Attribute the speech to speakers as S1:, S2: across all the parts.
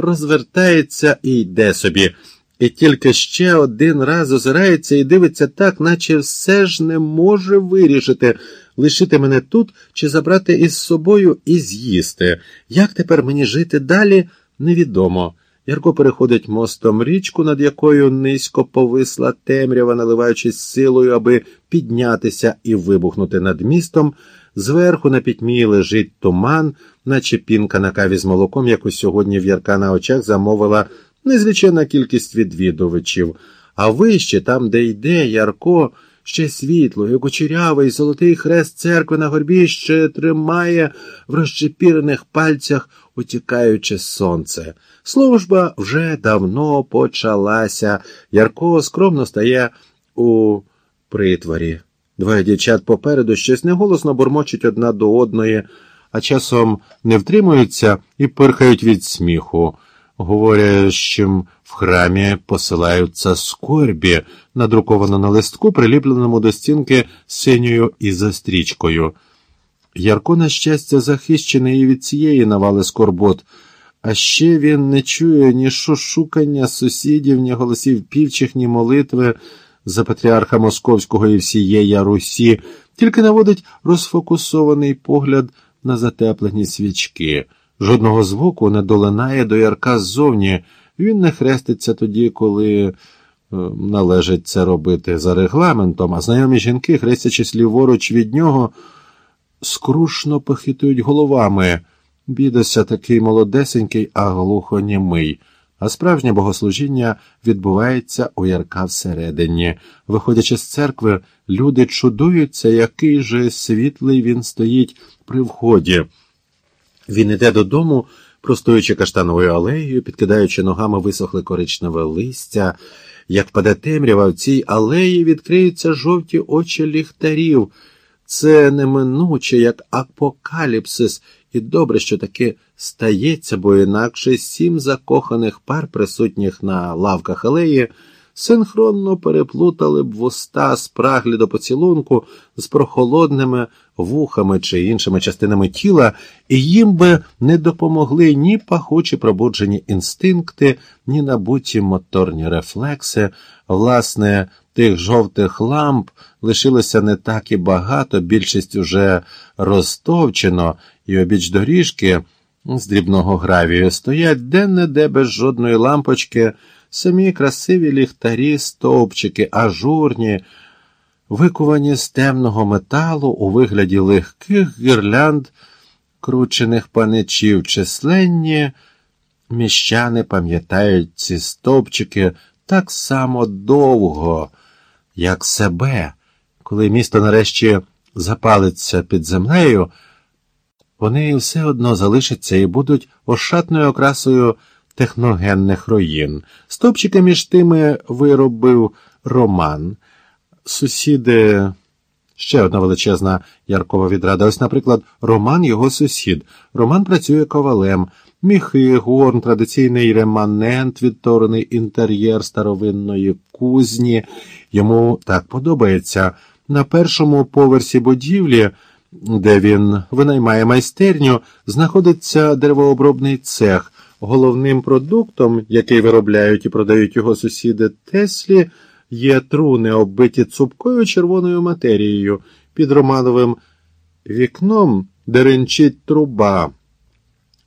S1: розвертається і йде собі. І тільки ще один раз озирається і дивиться так, наче все ж не може вирішити, лишити мене тут чи забрати із собою і з'їсти. Як тепер мені жити далі, невідомо. Ярко переходить мостом річку, над якою низько повисла темрява, наливаючись силою, аби піднятися і вибухнути над містом. Зверху на пітьмі лежить туман, наче пінка на каві з молоком, яку сьогодні в Ярка на очах замовила незвичайна кількість відвідувачів. А вище, там, де йде Ярко, ще світло, і кучерявий золотий хрест церкви на горбі ще тримає в розчепірених пальцях утікаюче сонце. Служба вже давно почалася. Ярко скромно стає у притворі. Двоє дівчат попереду щось неголосно бурмочуть одна до одної, а часом не втримуються і пирхають від сміху. Говорять, що в храмі посилаються скорбі, надруковано на листку, приліпленому до стінки синьою і застрічкою. Ярко, на щастя, захищений і від цієї навали скорбот, а ще він не чує ні шушукання сусідів, ні голосів півчих, ні молитви за патріарха Московського і всієї Русі, тільки наводить розфокусований погляд на затеплені свічки. Жодного звуку не долинає до ярка ззовні. Він не хреститься тоді, коли е, належить це робити за регламентом, а знайомі жінки, хрестячись ліворуч від нього, скрушно похитують головами. Бідося такий молодесенький, а глухонімий. А справжнє богослужіння відбувається у ярка всередині. Виходячи з церкви, люди чудуються, який же світлий він стоїть при вході. Він іде додому, простуючи каштановою алеєю, підкидаючи ногами висохле коричневе листя. Як паде темрява, в цій алеї відкриються жовті очі ліхтарів. Це неминуче, як апокаліпсис, і добре, що таке стається, бо інакше сім закоханих пар, присутніх на лавках алеї, синхронно переплутали б вуста спраглі до поцілунку з прохолодними вухами чи іншими частинами тіла, і їм би не допомогли ні пахучі пробуджені інстинкти, ні набуті моторні рефлекси. Власне, тих жовтих ламп лишилося не так і багато, більшість уже розтовчено, і обіч доріжки з дрібного гравію стоять де-не-де без жодної лампочки, самі красиві ліхтарі, стовпчики, ажурні, викувані з темного металу у вигляді легких гірлянд, кручених паничів, численні. Міщани пам'ятають ці стовпчики так само довго, як себе, коли місто нарешті запалиться під землею, вони все одно залишаться і будуть ошатною окрасою техногенних руїн. Стопчики між тими виробив Роман. Сусіди. Ще одна величезна яркова відрада. Ось, наприклад, Роман його сусід. Роман працює ковалем. Міхи, горн, традиційний реманент, відторений інтер'єр старовинної кузні. Йому так подобається. На першому поверсі будівлі, де він винаймає майстерню, знаходиться деревообробний цех. Головним продуктом, який виробляють і продають його сусіди Теслі, є труни, оббиті цупкою червоною матерією. Під романовим вікном деренчить труба,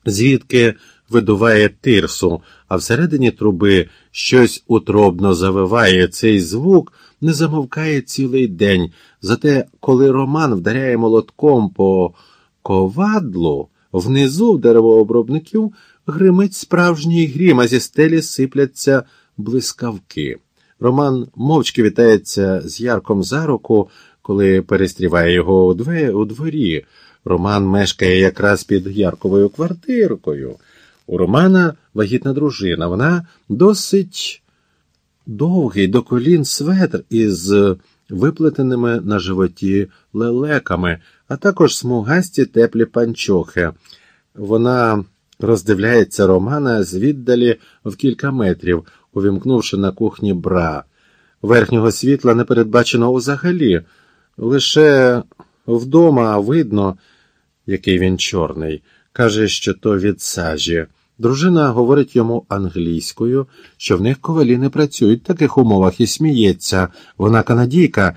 S1: звідки видуває тирсу, а всередині труби щось утробно завиває. Цей звук не замовкає цілий день. Зате, коли Роман вдаряє молотком по ковадлу, внизу в деревообробників гримить справжній грім, а зі стелі сипляться блискавки. Роман мовчки вітається з Ярком за руку, коли перестріває його у дворі. Роман мешкає якраз під Ярковою квартиркою. У Романа вагітна дружина. Вона досить довгий до колін светр із виплетеними на животі лелеками, а також смугасті теплі панчохи. Вона роздивляється Романа звіддалі в кілька метрів, увімкнувши на кухні бра. Верхнього світла не передбачено взагалі, лише вдома видно, який він чорний. Каже, що то від сажі. Дружина говорить йому англійською, що в них ковалі не працюють в таких умовах і сміється. Вона канадійка,